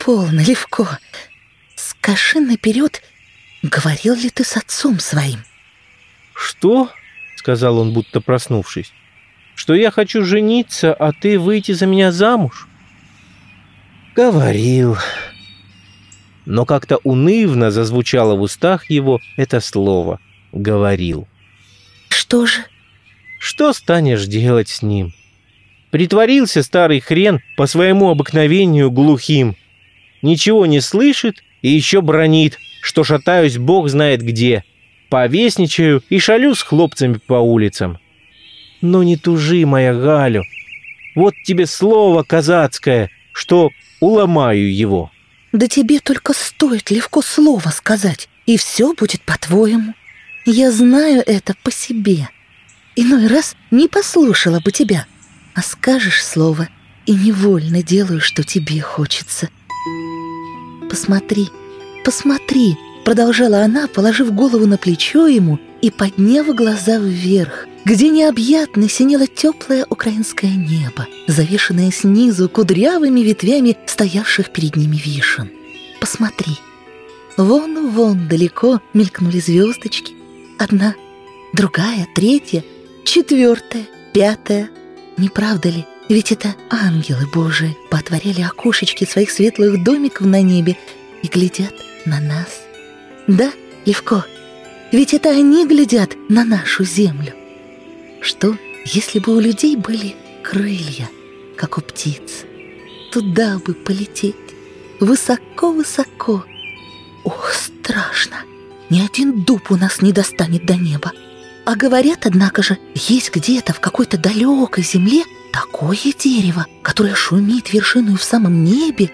полно, Левко. Скажи наперед, говорил ли ты с отцом своим? «Что?» — сказал он, будто проснувшись. «Что я хочу жениться, а ты выйти за меня замуж?» «Говорил». Но как-то унывно зазвучало в устах его это ничего не слышит и еще бронит, что шатаюсь бог знает где, повесничаю и шалю с хлопцами по улицам. Но не тужи, моя Галю. Вот тебе слово казацкое, что уломаю его. Да тебе только стоит легко слово сказать, и все будет по-твоему. Я знаю это по себе. Иной раз не послушала бы тебя, а скажешь слово, и невольно делаю, что тебе хочется — Посмотри, посмотри, продолжала она, положив голову на плечо ему и подняв глаза вверх, где необъятно синело теплое украинское небо, завешенное снизу кудрявыми ветвями стоявших перед ними вишен. Посмотри. Вон-вон далеко мелькнули звездочки. Одна, другая, третья, четвертая, пятая. Не правда ли? Ведь это ангелы Божии потворяли окошечки своих светлых домиков на небе и глядят на нас. Да, Левко, ведь это они глядят на нашу землю. Что, если бы у людей были крылья, как у птиц? Туда бы полететь, высоко-высоко. Ох, страшно! Ни один дуб у нас не достанет до неба. А говорят, однако же, есть где-то в какой-то далекой земле такое дерево, которое шумит вершиной в самом небе,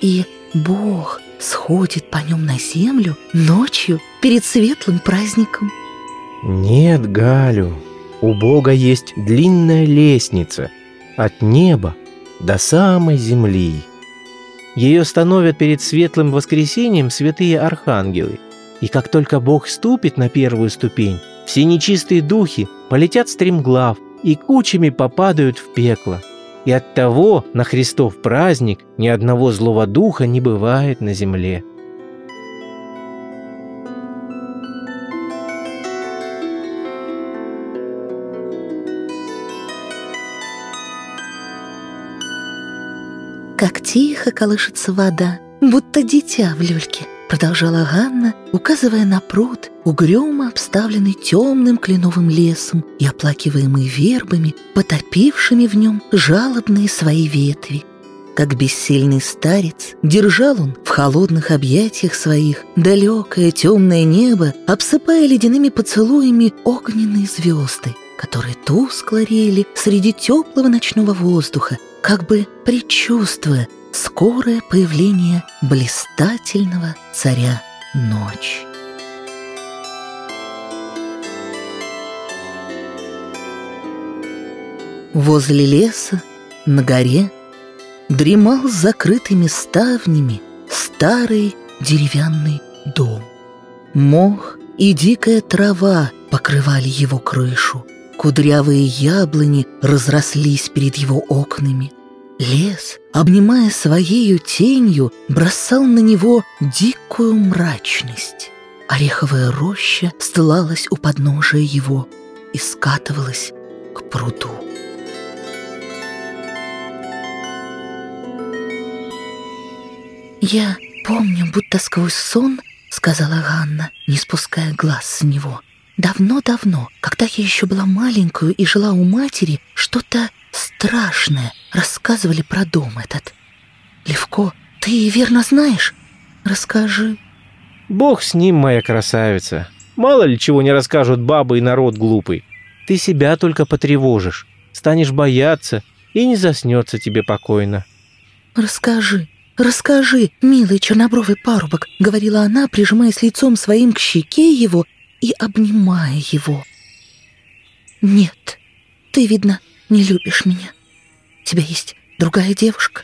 и Бог сходит по нем на землю ночью перед светлым праздником. Нет, Галю, у Бога есть длинная лестница от неба до самой земли. Ее становят перед светлым воскресением святые архангелы. И как только Бог ступит на первую ступень, Все нечистые духи полетят стремглав и кучами попадают в пекло. И от того на Христов праздник ни одного злого духа не бывает на земле. Как тихо колышется вода, будто дитя в люльке – продолжала Ганна, указывая на пруд, угрюмо обставленный темным кленовым лесом и оплакиваемый вербами, потопившими в нем жалобные свои ветви. Как бессильный старец, держал он в холодных объятиях своих далекое темное небо, обсыпая ледяными поцелуями огненные звезды, которые тускло рели среди теплого ночного воздуха, как бы предчувствуя, скорое появление блистательного царя ночь. Возле леса, на горе, дремал с закрытыми ставнями старый деревянный дом. Мох и дикая трава покрывали его крышу. Кудрявые яблони разрослись перед его окнами – Лес, обнимая своею тенью, бросал на него дикую мрачность. Ореховая роща стылалась у подножия его и скатывалась к пруду. «Я помню, будто сквозь сон, — сказала Ганна, не спуская глаз с него, — давно-давно, когда я еще была маленькую и жила у матери, что-то страшное — рассказывали про дом этот. Левко, ты верно знаешь? Расскажи. Бог с ним, моя красавица. Мало ли чего не расскажут бабы и народ глупый. Ты себя только потревожишь, станешь бояться, и не заснется тебе покойно. Расскажи, расскажи, милый чернобровый парубок, говорила она, прижимаясь лицом своим к щеке его и обнимая его. «Нет, ты, видно, не тебя есть другая девушка.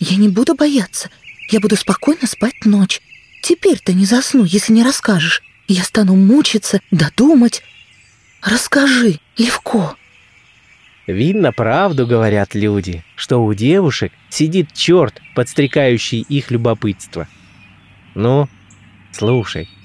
Я не буду бояться. Я буду спокойно спать ночь. Теперь-то не засну, если не расскажешь. Я стану мучиться, додумать. Расскажи, легко. Видно, правду говорят люди, что у девушек сидит черт, подстрекающий их любопытство. Ну, слушай,